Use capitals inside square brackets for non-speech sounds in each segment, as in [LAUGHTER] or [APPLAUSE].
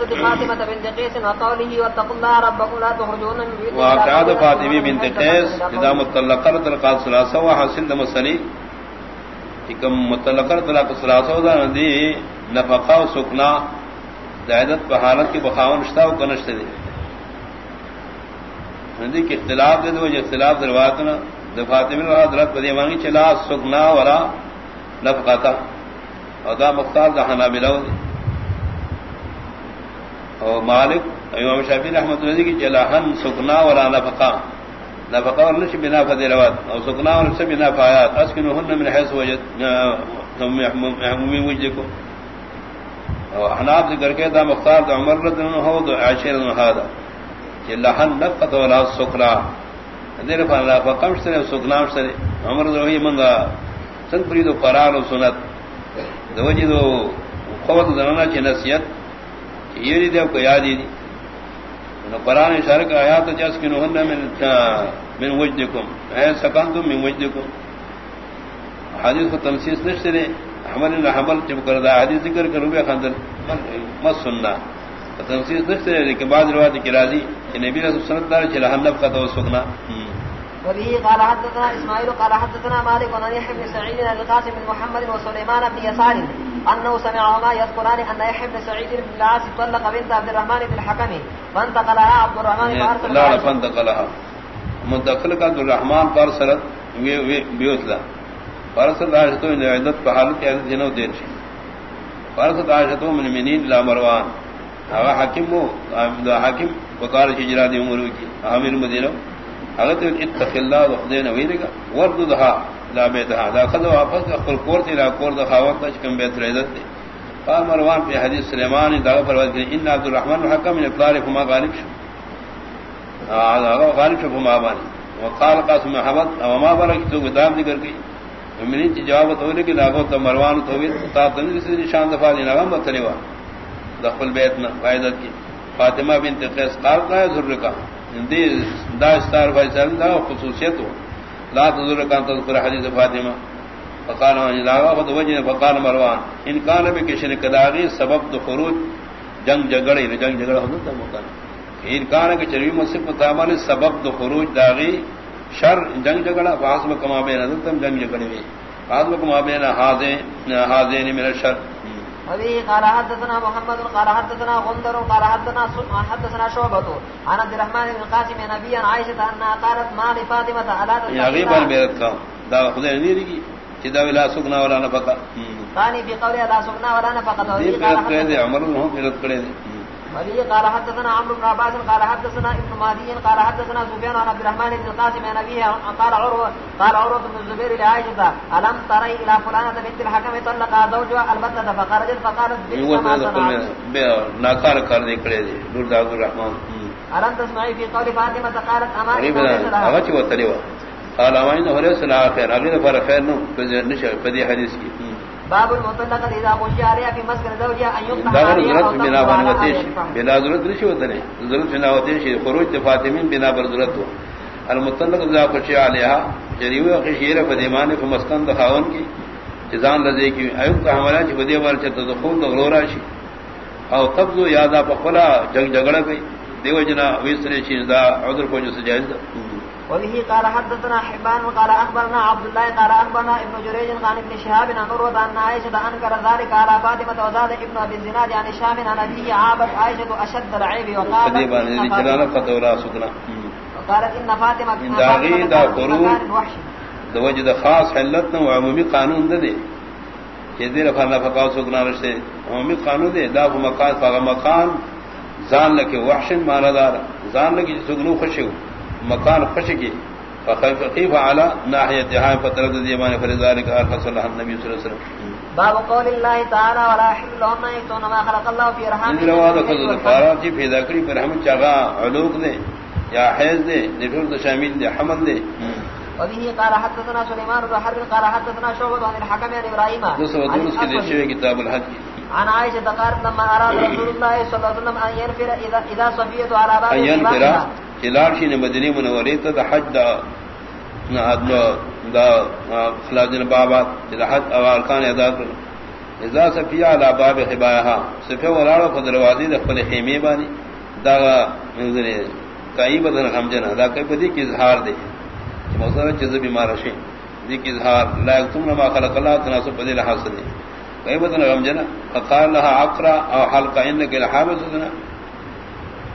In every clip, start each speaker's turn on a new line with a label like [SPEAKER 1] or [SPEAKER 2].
[SPEAKER 1] قصة فاطمة بنت قيس وقوله واتقوا الله ربكم لا تخرجون من بيوتكم.
[SPEAKER 2] واقعات فاطمی بنت قیس اذا متلقر طلقات ثلاثه وحاصل د مسلی کم متلقر طلاق ثلاثه دا دی نفقه و سکنا، زائدت په حالت کې بخاون شتا او کنشت دی۔ ندی کې اختلاف دے دو جی اختلاف درواتنا د فاطمه رضی حضرت په دی مانگی چلا سکنا ولا نفقتا او دا مختار دا حنابلہ دی۔ او مالک، امام شافعی رحمۃ اللہ کی جلاحن سکنا ولا نفقا نفقا اور نش بنا فدیروات او سکنا اور نش بنا فایات اسکنهن من حيث وجد ثم يحمم وجهكم او احناف ذکر کے دا مختار دا عمر رضی اللہ عنہ دا عاشر هذا جلاحن نفقا ولا سکنا. دیر فلا فقم سر سکنا سر عمر رضی منگا سن پری دو قرار و سنت. دو جی دو قوت زنانا چی نصیت یہ دی کو یاد دی۔ نو قران اشارہ کا آیات جس کہ نو من من وجدکم۔ اے سکانتم من وجدکم۔ حدیث کو تنسیس نشتے حمل نہ حمل جب کر دا حدیث ذکر کرو بے خندل مس سننا۔ تنسیس نشتے کہ بعض روایت کی راضی کہ نبی رسول صلی اللہ علیہ وسلم دار چلا حنف کا تو سکنا۔
[SPEAKER 1] وبه قال حدثنا اسماعيل قال حدثنا مالك عن يحيى بن سعيد عن القاسم بن محمد وسليمان بن يسار انه سمعهما يذكران ان يحيى بن سعيد بن العاص طلق بنت عبد الرحمن بن الحكم فانتقلها عبد الرحمن
[SPEAKER 2] فارسل لا فانتقلها. منتقل کا عبد الرحمن فارسلت بيوتلا فارسل عائشة من عدت بحالت عدت جنو دیر شي. فارسل عائشة من منين لا مروان. هذا حاكم حاكم وقال شجرا دي عمرو کی عامر مدینہ اگر اتق اللہ وخدین ویدگا ورد دہا لا بیتہا دا خد واپس کور لا کور بیت دی. قال مروان پی حدیث سلیمانی دا پر ان عبد الرحمن حکم من اطلار غالب شو. غالب شو فما بانی وقال قاسم محمد، او ما برکی تو کتاب ذکر گئی امینی جواب تو لگی لاغو تا مروان توید تا سے نشان دفاع دینا غم دخل بیتنا فائدت کی فاطمہ بنت قیس قال کا ذر کا داستار فیصل دا خصوصیت ہو لا تذر کان تذکر حدیث فاطمہ فقال ان لا وقت وجه فقال مروان۔ ان کان بھی کسی کداغی سبب تو خروج، جنگ جگڑے یعنی جنگ جگڑا ہوتا مکان ان کان کے چربی مصف متعامل سبب تو خروج داغی شر، جنگ جگڑا فاصل کما بین تم جنگ جگڑے فاصل کما بین، حاضر حاضرین یعنی من الشر
[SPEAKER 1] وبه قال حدثنا محمد قال حدثنا غندر قال حدثنا حدثنا شعبة. عن عبد الرحمن بن القاسم نبيا عائشة أنها قالت ما لفاطمة ألا
[SPEAKER 2] تسمعين يا غيب البيت كام دا خذ نيري كذا ولا سكنا ولا نفقة
[SPEAKER 1] ثاني قولها لا سكنا ولا نفقة
[SPEAKER 2] دي قال عمر بن في قال
[SPEAKER 1] وبه قال حدثنا عمرو بن عباس قال حدثنا ابن مهدي قال حدثنا سفيان عن عبد الرحمن بن القاسم عن ابيه قال عروه قال عروه بن الزبير لعائشه الم تري الى فلانه بنت الحكم طلق زوجها البتة فخرجت فقالت
[SPEAKER 2] ناكار کر دے کڑے دے نور داود الرحمن۔
[SPEAKER 1] الم تسمعي في قول فاطمه قالت امان
[SPEAKER 2] اغچ وتلوا قال امان هو رسول اخر اگے پر خیر نو پدی حدیث کی۔
[SPEAKER 1] باب المطلقه اذا خشي عليها في مسكن زوجها ان يقطع
[SPEAKER 2] ضرورت بنا بنوتیش ضرورت نشي وتنے ضرورت بنا وتیش خروج فاطمین بنا بر ضرورت المطلق اذا خشي عليها جریو خشیر فدیمان في مسكن دخاون کی جزان رضی کی۔ ایوب کا حملہ چ بدی وال چت دخول غلورا شي او قبض یادا بخلا جنگ جگڑا گئی دیو جنا ویسرے چیز دا عذر کو جو سجائز
[SPEAKER 1] وبه قال حدثنا حبان وقال اخبرنا عبد الله قال اخبرنا ابن جريج عن ابن شهاب عن عروه عن عائشه انكر ذلك على فاطمه وزاد ابن ابي الزناد عن هشام عن ابي عابد عائشه اشد العيب وقال وقالت ان فاطمه
[SPEAKER 2] من داغي دا خروج دو وجد خاص حلت نو عمومی قانون دے کہ دیر فرنا فقاو سکنا رشتے. عمومی قانون دے. دا مکان فاغ مکان زان لکے وحشن مانا دار. زان لکے سکنو خوشی ہو. مکان خوش کی. فخیف علی ناحیت جہاں فترد دیمان فرزارک آرخ صلی اللہ النبی صلی اللہ علیہ وسلم.
[SPEAKER 1] باب قول اللہ تعالی ولا حل لهم یتون ما خلق اللہ فی رحم.
[SPEAKER 2] ان رواد خذ فارا جی پیدا کری پر رحم چاغا علوق دے یا حیض دے نفر شامل دے حمل دے.
[SPEAKER 1] وبه قال حدثنا سليمان بن حرب قال حدثنا شعبة عن الحكم عن
[SPEAKER 2] الحج
[SPEAKER 1] عائشة قالت لما أراد رسول الله صلى الله عليه وسلم أن ينفر إذا, إذا على باب
[SPEAKER 2] أن ينفر چلار شی نے مدنی منوری تا دا حج دا دا خلاص دن بابات دا حج او ارکان ادا کر اذا سفیا علی باب حباها سفیا ولاړو په دروازې د خپل خیمه باندې. دا منځره کای بدن همجن دا کوي په دې کې اظهار دی. چې موږ چې بیمار شي دې کې اظهار. لا تم ما خلق الله تناسب په دې لحاظ دی کای بدن همجن فقال لها اقرا او حلقه انك الحابسنا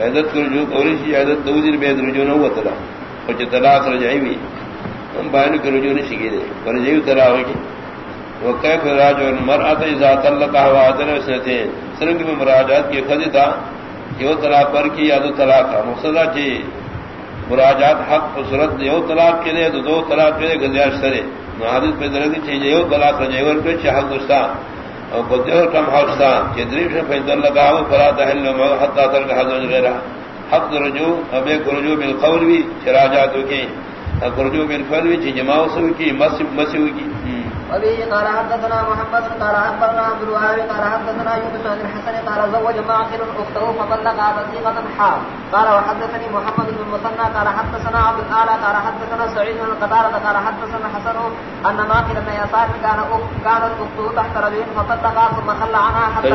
[SPEAKER 2] عدت کو رجوع کوری سی عدت دو دن بید رجوع نہ ہوا تلا اور طلاق رجعی بھی ہم بائن کے رجوع نہیں سیکھے دے رجعی طلاق کی وہ کیف راج اور مرأت اذا طلق ہوا ادن سنتے سرنگ میں مراجعات کی خدی تھا یو طلاق پر کی یا دو طلاق کا مقصدہ چی مراجعات حق و صورت یو طلاق کے لیے تو دو طلاق کے لیے گزارش کرے۔ حادث پہ درد چاہیے یو طلاق رجعی پہ چاہ دوستا اور بدر کم حقستہ کہ دریف سے فیضل لگا ہو فرا دہل حتہ تر کا حضر غیرہ. حق رجوع اب ایک رجوع بالقول بھی، چراجات کی رجوع بالفعل بھی جماؤ سے کی مسجد مسجد کی
[SPEAKER 1] وبه قال حدثنا محمد قال اخبرنا عبد الوهاب قال حدثنا يونس بن الحسن قال زوج معقل اخته فطلق هذا صيغه حال قال وحدثني محمد بن المثنى قال حدثنا عبد الاعلى قال حدثنا سعيد بن قتاده قال حدثنا حسن ان معقل بن يسار كان كانت اخته تحت رجل فطلقها ثم خلى عنها حتى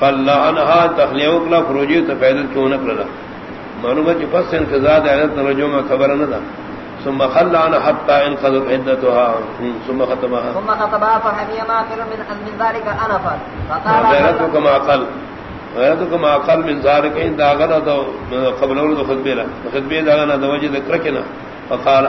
[SPEAKER 2] خلى عنها تخليه وكلا فروجي تفعيل كون نقل معلومات فصل انتزاد عدد رجوع خبر ندا. ثم خلعنا حتى انقضت عدتها. ثم ختمها.
[SPEAKER 1] ثم خطبها فحمي ماكر من من ذلك انفا
[SPEAKER 2] فقال غيرتك ما اقل غيرتك ما اقل من ذلك ان داغنا قبل خطبه خطبه داغنا دوجه ذكركنا فقال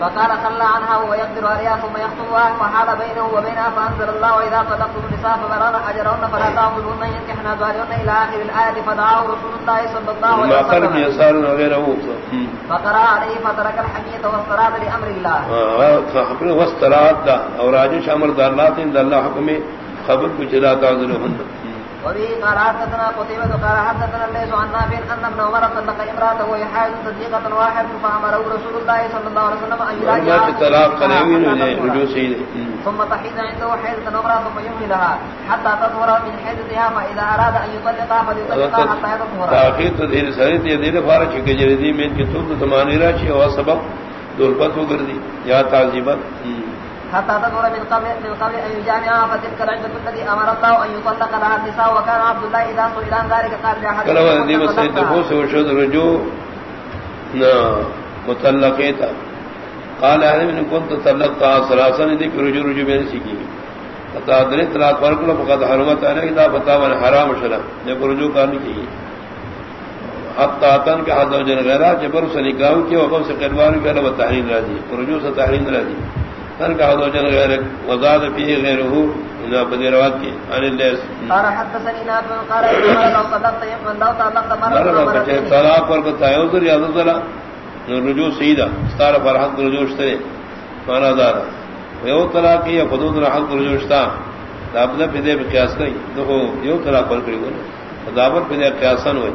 [SPEAKER 1] فقال خلى عنها وهو يقدر عليها ثم يخطبها وحال بينه وبينها فانزل الله واذا صدقتم النساء فبلغن اجرهن فلا تعبدون ينكحن ازواجهن الى اخر الايه فدعاه رسول الله صلى الله عليه وسلم ما قال
[SPEAKER 2] يسار وغيره.
[SPEAKER 1] فقرا عليه فترك الحميه واستراد لامر الله.
[SPEAKER 2] خبر واستراد اور راجش امر الله ان الله حكم خبر لا تعذرهن
[SPEAKER 1] وبه قال حدثنا قتيبة قال حدثنا الليث عن نافع أن ابن عمر طلق امرأته ويحاز صديقة واحد فأمره رسول الله صلى الله عليه وسلم أن يراجع
[SPEAKER 2] طلاق
[SPEAKER 1] ثم تحيز عنده حيزة أخرى ثم يملي لها حتى تظهر من حيزتها فإذا أراد أن يطلقها فليطلقها حتى تظهر
[SPEAKER 2] تأخير تدهير سريد يدير فارج كجردي من كتب ثماني راشي وسبب دولبت وگردی یا تعذیبت
[SPEAKER 1] حتى تدور من قبل من قبل ان يجامعها فتلك العده التي امر الله ان يطلق لها النساء وكان عبد الله اذا سئل عن ذلك قال يا حديث
[SPEAKER 2] كلام دي بس تفوس وشد رجوع نا مطلقيتا. قال اهل من كنت طلقتها ثلاثا دي رجوع رجوع بين سيكي. فتا دري طلاق فرق لو فقد حرمت عليه دا فتاوى حرام شرع جب رجوع کرنے کی حتی تن کے حد وجن غیرہ جبر سے نکاح کی وقف سے قربان کرے وہ تحریم راضی رجوع سے تحریم راضی تن کا دو جن غیر وزاد فيه غيره اذا روات کی ان الناس
[SPEAKER 1] قال حدثني قال لو صدقت يمن لو
[SPEAKER 2] مره طلاق پر بتایا رجوع سیدھا ستارہ پر حق رجوع مانا دار. یو طلاق یا حدود حق رجوع قیاس کئی دیکھو یو طلاق پر پدے قیاسن ہوئی.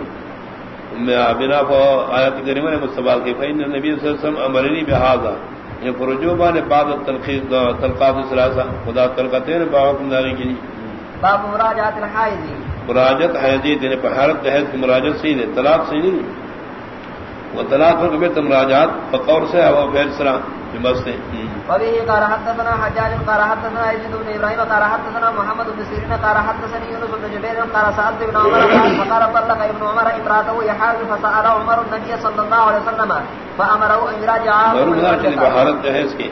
[SPEAKER 2] میں بنا آیات کریمہ نے مستبال کی فین نبی صلی اللہ علیہ وسلم امرنی بهذا یہ پرجوبا نے بعد تلخیص تلقات سلاسا خدا تلقتین باحکم داری کی
[SPEAKER 1] باب مراجعت الحائض۔
[SPEAKER 2] مراجعت حیضی دین پر حالت حیض مراجعت سی دے طلاق سی نہیں مراجعت فقور سے ہوا فیل سرا
[SPEAKER 1] قال حدثنا حجاج قال حدثنا بن قال حدثنا محمد بن قال بن قال عمر طلق ابن عمر امراته يحاول عمر النبي صلى الله عليه وسلم فامره ان
[SPEAKER 2] جهز کی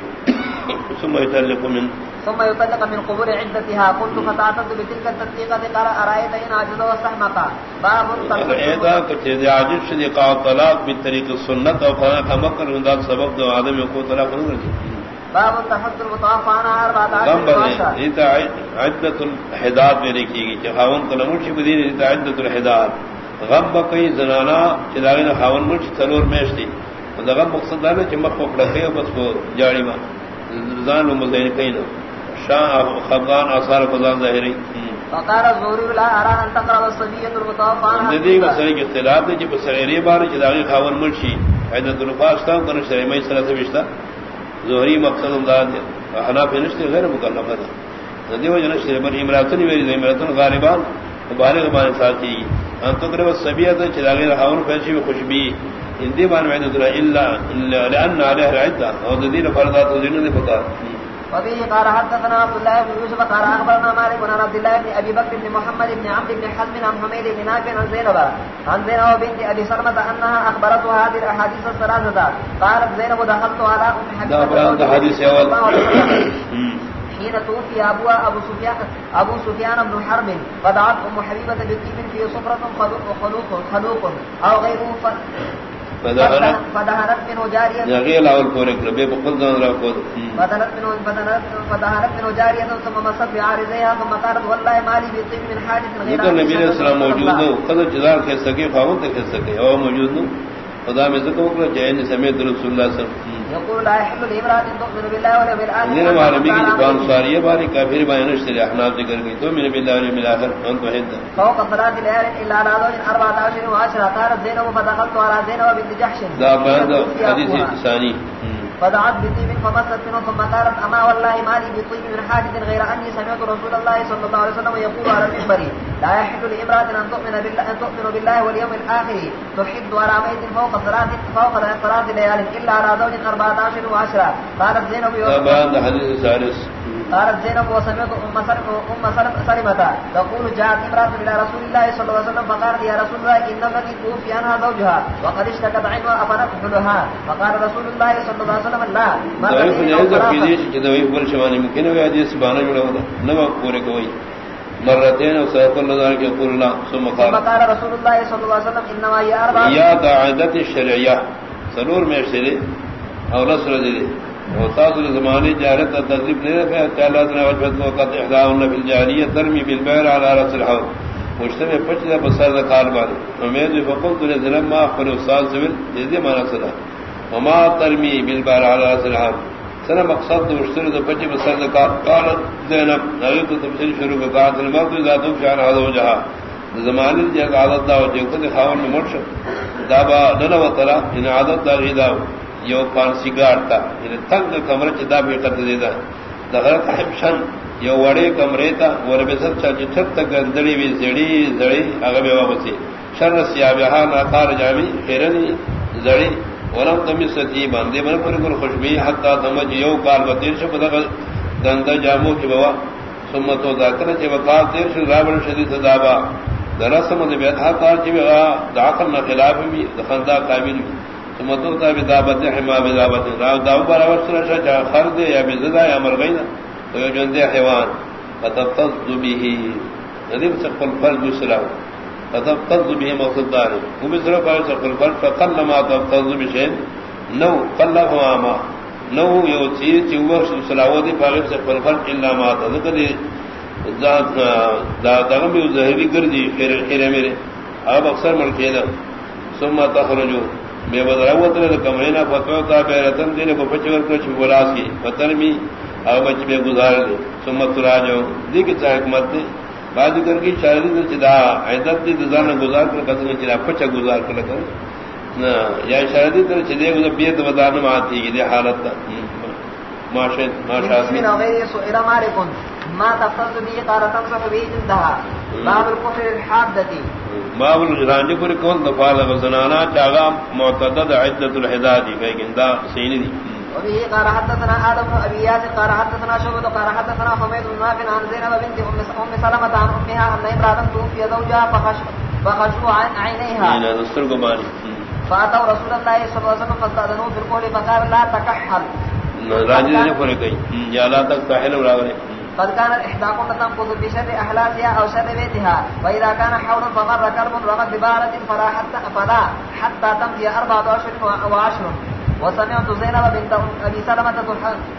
[SPEAKER 2] [COUGHS] ثم من
[SPEAKER 1] ثم يطلق من قبور عدتها. قلت فتعتد بتلك التطبيقة قال أرأيت إن عجز وسحمك باب
[SPEAKER 2] اذا كنت عاجز شدقاء طلاق بالطريق السنة خلاق مكر من ذات سبب دو عدم يقول طلاق نرجي
[SPEAKER 1] باب تحد المطاف عنها اربعة
[SPEAKER 2] عشر عدت الحداد میں لکھی گی کہ خاون بدین ایتا عدت الحداد غم بقی زنانا چلاغین خاون مرش تلور میش دی غم مقصد دانا چی مخ پکڑا کئی بس کو جاڑی ما. زان و مزین کئی شاہ خفغان آثار فضان ظاہری.
[SPEAKER 1] فقال الزهري لا ارى ان تقرب الصبيه المتوفى عنها
[SPEAKER 2] ندی مسئلے کے اختلاف دے جب سغیری بار جداغی خاون مرشی عیدت الفاس تام کنو شرعی مئی صلی اللہ سے ظہری مقصد امداد غیر امراتن امراتن غالبان مبالغ بان ساتھی ان تقرب الصبیہ دے جداغی خاون پیشی خوشبی اندی بان علیہ رعیدہ اور دین فردات و دین دے پکار
[SPEAKER 1] وبه قال حدثنا عبد الله بن يوسف قال اخبرنا مالك بن عبد الله بن ابي بكر بن محمد بن عبد بن حزم عن حميد بن نافع عن زينب عن زينب بنت ابي سلمة انها اخبرته هذه الاحاديث الثلاثه قالت زينب دخلت على ام
[SPEAKER 2] حبيبه اول
[SPEAKER 1] حين توفي ابوها ابو سفيان ابو سفيان بن حرب فدعت ام حبيبه بالطيب في صفرة خلوق خلوق او غيره فدهنت منه جارية.
[SPEAKER 2] يغيل اول فورك ربي بقل دون رفض
[SPEAKER 1] فدهنت منه فدهنت منه جارية ثم مصد بعارضها ثم قالت والله مالي بطيب من حاجة
[SPEAKER 2] غير ذكر النبي عليه السلام موجود ہو سکے فاون تک کہہ سکے او موجود ہو خدا میں ذکر جائے سمیت رسول اللہ صلی اللہ علیہ وسلم.
[SPEAKER 1] يقول لا يحل لامرأة تؤمن بالله واليوم الآخر
[SPEAKER 2] دين العالمين کی زبان ساری باری کافر بیان اشتری احناف ذکر گئی تو من بالله واليوم الآخر انت وحد
[SPEAKER 1] فوق صلاة ليال إلا على زوج أربعة عشر وعشرة قالت زينب فدخلت على زينب بنت جحش.
[SPEAKER 2] ذا بعد حديث ثاني
[SPEAKER 1] فدعت بطيب فمست منه ثم قالت أما والله ما لي بطيب من حاجة غير أني سمعت رسول الله صلى الله عليه وسلم يقول على المنبر لا يحل لامرأة أن تؤمن بالله أن تؤمن بالله واليوم الآخر تحد على ميت فوق صلاة فوق صلاة ليال إلا على زوج أربعة عشر وعشرة. قالت زينب
[SPEAKER 2] بعد حديث ثالث
[SPEAKER 1] قالت زينب وسمعت ام سلمة ام سلمة تقول جاءت امرأة الى رسول الله صلى الله عليه وسلم فقالت يا رسول الله ان التي توفي عنها زوجها وقد اشتكت عينها افنكحلها فقال رسول الله صلى الله عليه وسلم لا.
[SPEAKER 2] ما مرتين وسيقول ذلك يقول الله ثم قال
[SPEAKER 1] قال رسول الله صلى الله عليه وسلم انما هي اربع
[SPEAKER 2] يا قاعده الشرعيه سرور میں شری اور رسول اللہ وتاصل زمانے جارت تذیب نے کہ تعالی نے وجہ تو قد احداؤن فی الجاریہ ترمی بالبیر علی راس الحوض۔ مجتمع پچھلا بسر قال بار امید فقلت لزلم ما اخبر استاد زبل جدی مانا صدا وما ترمی بالبیر علی راس الحوض۔ سنہ مقصد مشترد پچھ بسر قال قال زینب۔ نغیت تفسیر شروع کا قال الموت ذات شان هذا وجهها زمانے جگ عادت دا جو کہ خاون مرش دابا نہ وترا ان عادت دا غیدا یو پان سیگار تا. یعنی تنگ کمرہ چدا بھی قد دے دا. دغرت حبشن یو وڑے کمرے تا. ور بے سب چا چھت تک اندڑی وی زڑی زڑی اگے بے واپسی شر سیابہ ہاں نا قال جامی خیرنی زڑی. ولم تم ستی باندے من پر کل خوشبی حتا تمج یو کال بتیر شپ دغ دندا جامو کی بوا. ثم تو ذکر چ وقال تیر شل رابر شدید دابا درسم دے بیت ہا کار چ داخل نہ خلاف بھی دخندا قابل بھی سمتو مطلب تا بدابت حما بدابت راو داو برابر سر شا خرد یا بزدا یا مرغینا تو یو جندے حیوان۔ فتفتض به ندیم یعنی سقل فرد بسراو فتفتض به مقصد داری وہ بسرا فرد سقل فرد فقل ما تفتض بشین نو قل فواما نو یو چیز چی وقت سلاو دی فاغب سقل فرد الا ما تذکر دی دا دغم بیو ظاہری گردی خیر میرے۔ اب اکثر ملکی دا ثم تخرجو۔ بے بدراوت نے کمرینا فتوا تا بے رتن دینے کو پچور کر چھ بولا سی پتن می او بچ بے گزار دے سمت راجو دی چاہ حکمت دے۔ بعد کر کی شاعری دے چدا عیدت دی دزان گزار کر کدن چلا پچا گزار کر کر نہ یا شاعری دے چدے وہ بیت ودان ما تھی دی حالت ماشاء ماشاء
[SPEAKER 1] من غیر سئل مالکن ما تفضل به قال تنصف به جندها باب الكفر الحادثي
[SPEAKER 2] باب الجرانج پر کون دفال غزنانا چاغا معتدد عدت الحدادی کہ گندا سینی دی۔
[SPEAKER 1] وبه قال حدثنا آدم بن أبي ياسر قال حدثنا شعبة قال حدثنا حميد بن نافع عن زينب بنت أم سلمة عن أمها أن امرأة توفي زوجها فخشوا عن عينيها فأتوا رسول الله صلى الله عليه وسلم فاستأذنوه في القول فقال لا تكحل
[SPEAKER 2] راجی نے پورے گئی یا لا تک تحل راغلے
[SPEAKER 1] قد كانت احداكم تنقض بشر احلاسها او شر بيتها واذا كان حول فمر كلب رمت ببارة فلا حتى, فلا حتى تمضي اربعة اشهر وعشر وسمعت زينب بنت ابي سلمة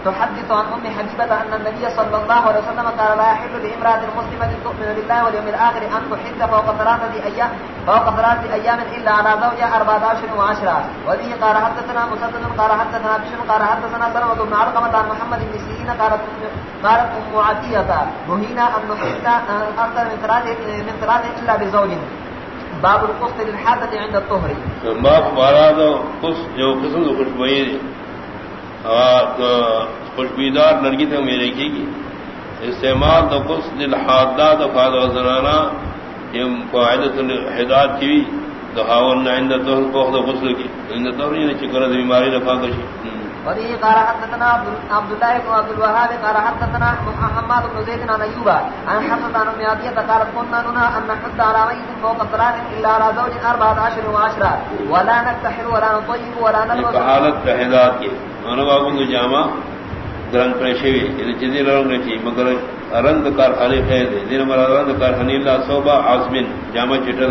[SPEAKER 1] تحدث عن ام حبيبة ان النبي صلى الله عليه وسلم قال لا يحل لامرأة مسلمة تؤمن بالله واليوم الاخر ان تحد فوق ثلاثة ايام فوق ثلاث ايام الا على زوجها 14 و10 وذي قال حدثنا مسدد، قال حدثنا بشر، قال حدثنا سلمة بن علقمة عن محمد بن سيرين، قالت قالت ام عتية نهينا ان نحيط اكثر من ثلاث من ثلاث الا بزوج باب القسط للحادث عند الطهر.
[SPEAKER 2] باب بارا قسط جو قسم خوشبوئی خوشبوئیدار لڑکی تک میں رکھے گی. استعمال تو کس دل حادہ دفاع زنانا یہ قاعدت الحداد کی دہاون عند تو کوخ دو غسل کی. عند تو یہ چکر بیماری رفا کشی.
[SPEAKER 1] وبه قال حدثنا عبد الله بن عبد الوهاب قال حدثنا محمد بن زيد بن ايوب عن عن ام عطيه قال كنا ننا ان نحد على ميت فوق الطرار الا على زوج 14 و10 ولا نكتحل ولا نطيب ولا نلبس
[SPEAKER 2] حالت حداد کی انہوں نے جامع رنگ پریشوی یعنی جدی رنگ رچی مگر رنگ کارخانے خیر دے. دین مرا رنگ کارخانے اللہ صوبہ عاصمین جامع چٹر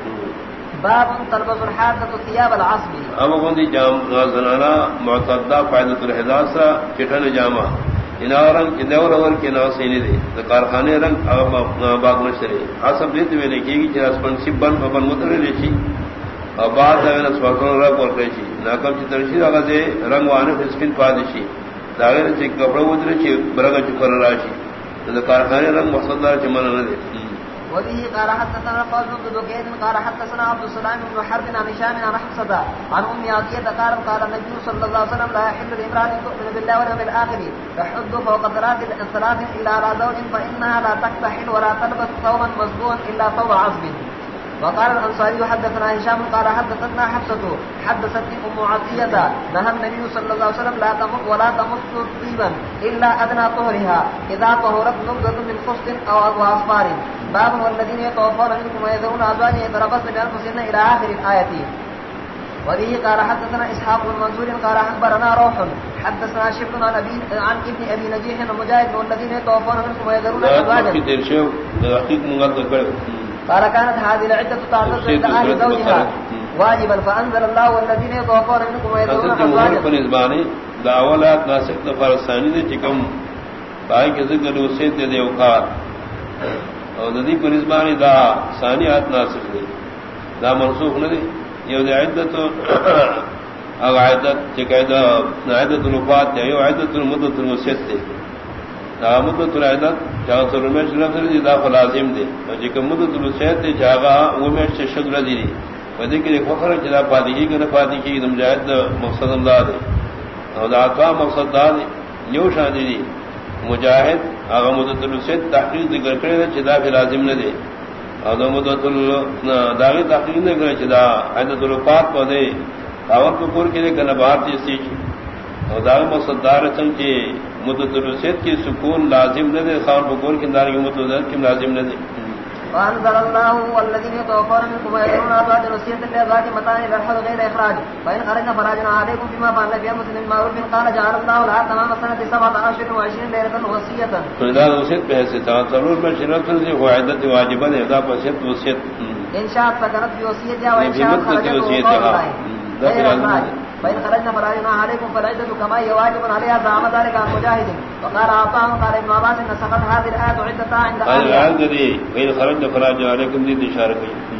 [SPEAKER 1] باب مطلب تلبس الحادث ثياب العصب.
[SPEAKER 2] ام غندي جام زنانا معتدى فائدة الحداث چٹن جامع. ان اورن کی دور اور کے نام سے نہیں دے. کارخانے رنگ باغ نشری عصب دیتے میں نے کی کہ اسپن سبن بن متر لیچی اور بعد میں سوکن رنگ اور کہی ناکم چ ترشی اگا دے رنگ وانے فسکن پادشی داغے چ کپڑا ودر چ برگا چ کر راشی تو کارخانے رنگ مقصد دار چ من نہ دے.
[SPEAKER 1] وبه قال حدثنا قاسم بن ذكير قال حدثنا عبد السلام بن حرب عن هشام عن حفصة عن أم عطية قال قال النبي صلى الله عليه وسلم لا يحل لامرأة تؤمن بالله واليوم الآخر تحد فوق ثلاث ثلاث إلا على زوج فإنها لا تكتحل ولا تلبس ثوبا مسبوعا إلا ثوب عصب وقال الانصاري حدثنا هشام قال حدثنا حفصه حدثتني ام عطيه نهى النبي صلى الله عليه وسلم لا تمس ولا تمس طيبا الا ادنى طهرها اذا طهرت نبذه من فسط او اصفار باب والذين يتوفون منكم ويذرون ازواجا يتربصن بانفسهن الى اخر الايه وبه قال حدثنا اسحاق بن منصور قال اخبرنا روح. حدثنا شبل عن ابي عن ابن ابي نجيح ومجاهد والذين يتوفون منكم ويذرون ازواجا قال كانت هذه العدة تعتد عند أهل زوجها واجبا فأنزل الله والذين يتوفون منكم ويذرون
[SPEAKER 2] أزواجا دعوالات ناسك دفار الثاني دي چکم بائی کے ذکر وسیت دے اوقات اور ندی پر نسبانی دا ثانیات ناسخ دے. دا منسوخ نہ دے یہ دے عدت [COUGHS] اگ عدت چکایدہ عدت الوفات یہ عدت المدت الوسیت دے. مدت العدت جہاں سر میں شرف دی جی دا فلازم دے. اور جی جے کہ مدت الوسیت دے جاگا وہ میں سے شکر دی دی. ودی کہ فخر جلا پادی کی نہ پادی کی دم جاہد مقصد اللہ دے. اور دا کا مقصد دا دے. یو شان دی مجاہد اگا مدت الوسیت تحقیق ذکر کرے چدا فلازم نہ دے اور دا مدت داغی تحقیق نہ کرے چدا عدت الوفات کو دے. دعوت کو پور کے کہ نہ باہر تھی سیچ اور داغ مقصد دار چنچے متدرسیت کی سکون لازم نہ دے خان بکور کی دار کی متدرسیت کی لازم نہ دے۔
[SPEAKER 1] وانزل الله والذين يتوفون منكم ويذرون ازواجا وصيه لازواج متاع الى الحد غير اخراج. فان خرجنا فراجنا عليكم بما فعلنا في انفسنا المعروف قال جعل الله لها تمام سنه سبعه عشر وعشرين ليله وصيه
[SPEAKER 2] فلا وصيه بحيث ضرور من شرط ذي وعدت واجبا اذا وصيه وصيه
[SPEAKER 1] ان شاء فكانت بوصيتها وان شاء خرجت وصيتها فإن خرجنا فراجنا عليكم فالعدة كما هي واجب عليها زعم ذلك عن مجاهد وقال عطاء قال ابن عباس ان سقط هذه الآية عدة عند
[SPEAKER 2] أهلها. فإن خرجنا فراجنا عليكم دي إشارة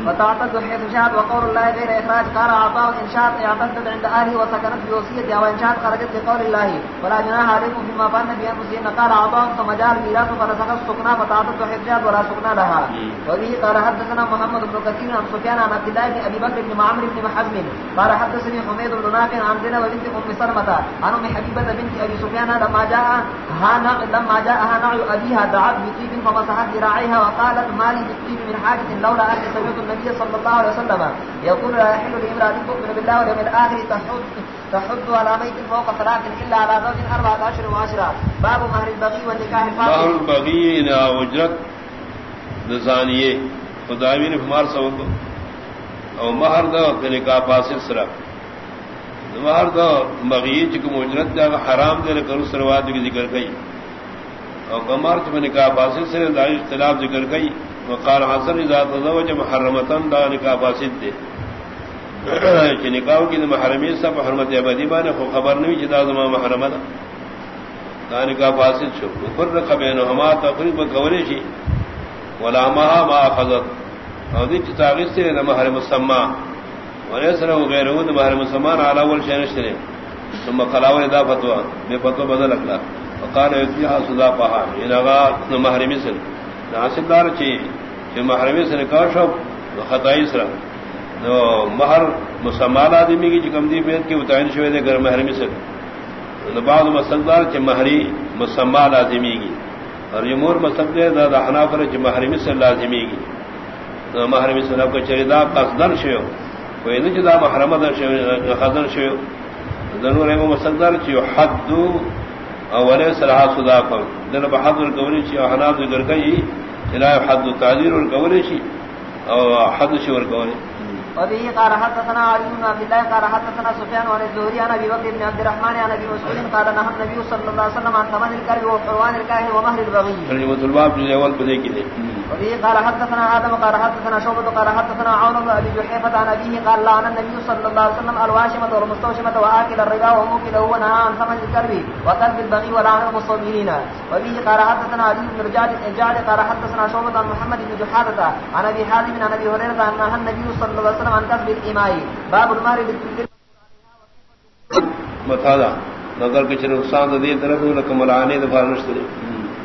[SPEAKER 1] وتعتد حيث شاهد وقول الله غير إخراج. قال عطاء إن شاءت اعتدت عند أهله وسكنت بوصيتها وإن شاءت خرجت لقول الله فلا جناح عليكم فيما فعلن بأنفسهن. قال عطاء ثم جاء الميراث فنسخت السكنى فتعتد حيث شاهد ولا سكنى لها. وبه قال حدثنا محمد بن كثير عن سفيان عن عبد الله بن أبي بكر بن عمرو بن حزم قال حدثني حميد بن نافع عن زينب بنت ام سلمة عن ام حبيبة بنت ابي سفيان لما جاء لما جاءها نعي ابيها دعت بطيب فمسحت ذراعيها وقالت ما لي بالطيب من حاجة لولا ان سمعت النبي صلى الله عليه وسلم۔ يقول لا يحل لامرأة تؤمن بالله واليوم الاخر تحد تحد على ميت فوق ثلاث الا على زوج اربعة اشهر وعشرة باب مهر البغي والنكاح الفاضل
[SPEAKER 2] مهر البغي الى اجرت لزانيه خداوی نے ہمار سبب او مہر دو نکاح فاسد سرا۔ مہر دو مغیج کو مجرت دا حرام دے کرو سروات کی ذکر گئی او کمر تو نکاح فاسد سے دا اختلاف ذکر گئی وقال حسن اذا تزوج محرمتن دا نکاح فاسد دے۔ کہ نکاح کی دا محرمی سب حرمت ابدی بانے خو خبر نہیں جدا زما محرم دا دا نکاح فاسد شو۔ فرق بینهما تقریب کولی شي ولا ما ما اخذت۔ او دې چې تاغیر سره د محرم مسما وليس له غيره د محرم مسما على اول شيء نشته ثم قلاوه دا فتوا به فتوا بدل کړه وقال يتيها صدا پها انغا محرم سره حاصل دار چې چې محرم سره کا شو خدای سره نو مہر مسلمان آدمی کی جو کم دی بیت کی متعین شوئے دے گھر محرمی سے نو بعض مسلدار چ مہری مسلمان آدمی کی اور جمہور مسلد دے دا حنافر چ محرمی سے لازمی کی محرمی سے کو چریدا قصدن شو کوئی نہ جدا محرم در شو خدن شو ضرور ہے وہ مسلدار چ حد اولے صلاح صدا پر دل بحضر کولی چ حناف ذکر کئی الہ حد تعذیر اور کولی چ او حد شور کولی
[SPEAKER 1] وبه قال حدثنا علي بن عبد الله قال حدثنا سفيان عن الزهري عن ابي بكر بن عبد الرحمن عن ابي مسعود قال نهى النبي صلى الله عليه وسلم عن ثمن الكلب وحروان الكاهن ومهر البغي.
[SPEAKER 2] كلمة الباب في الاول بدي كده.
[SPEAKER 1] وبه قال حدثنا ادم قال حدثنا شعبة، قال حدثنا عون بن ابي جحيفة عن ابيه قال لعن النبي صلى الله عليه وسلم الواشمة والمستوشمة واكل الربا وموكله ونهى عن ثمن الكلب وكلب البغي ولعن المصومين. وبه قال حدثنا علي بن رجال قال حدثنا شعبة عن محمد بن جحادة عن ابي حازم عن ابي هريرة ان نهى النبي صلى الله عليه وسلم عن كسب الاماء باب المار
[SPEAKER 2] متادا، نظر کے نقصان دی طرف لکم العانی دفار نشتری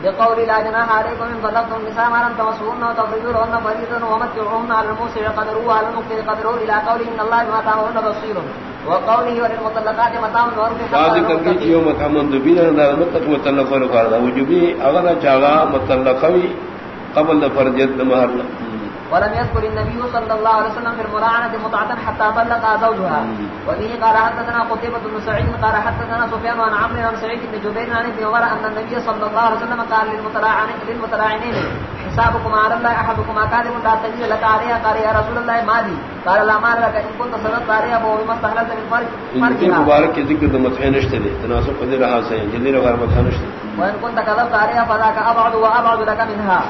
[SPEAKER 1] بقول لا جناح عليكم ان طلقتم النساء ما لم تمسوهن وتفرضوهن فريضة ومتعوهن على الموسع قدره وعلى المقتل قدره الى قوله ان الله بما تعملون بصير. وقوله وللمطلقات متاع وعرف
[SPEAKER 2] بعض کبھی جو متعمد بین اندر متق متلق فرقار دا وجوبی اگر متلقوی قبل فرجت مہر
[SPEAKER 1] ولم يذكر النبي صلى الله عليه وسلم في المراعنة متعة حتى طلق زوجها. وبه قال حدثنا قتيبة بن سعيد قال حدثنا سفيان عن عمرو عن سعيد بن جبير عن ابن عمر أن النبي صلى الله عليه وسلم قال للمتلاعنين للمتلاعنين حسابكم على الله أحدكم كاذب لا تجد لك عليها. قال يا رسول الله ما لي. قال لا مال لك إن كنت صدقت عليها فهو بما استحللت من فرق
[SPEAKER 2] فرقها. مبارك کے ذکر تو متحین نشتے دے تناسب قدر رہا سے جلدی رہا متحین نشتے
[SPEAKER 1] وإن كنت كذبت عليها فذاك أبعد وأبعد لك منها.